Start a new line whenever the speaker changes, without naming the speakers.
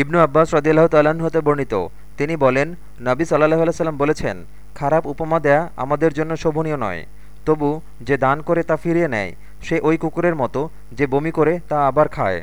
ইবনু আব্বাস রদিয়াল্লাহ তাল্লাহ্ন হতে বর্ণিত। তিনি বলেন, নাবি সাল্লাহ আলাইসাল্লাম বলেছেন, খারাপ উপমা দেয়া আমাদের জন্য শোভনীয় নয়। তবু যে দান করে তা ফিরিয়ে নেয়, সে ওই কুকুরের মতো যে বমি করে তা আবার খায়।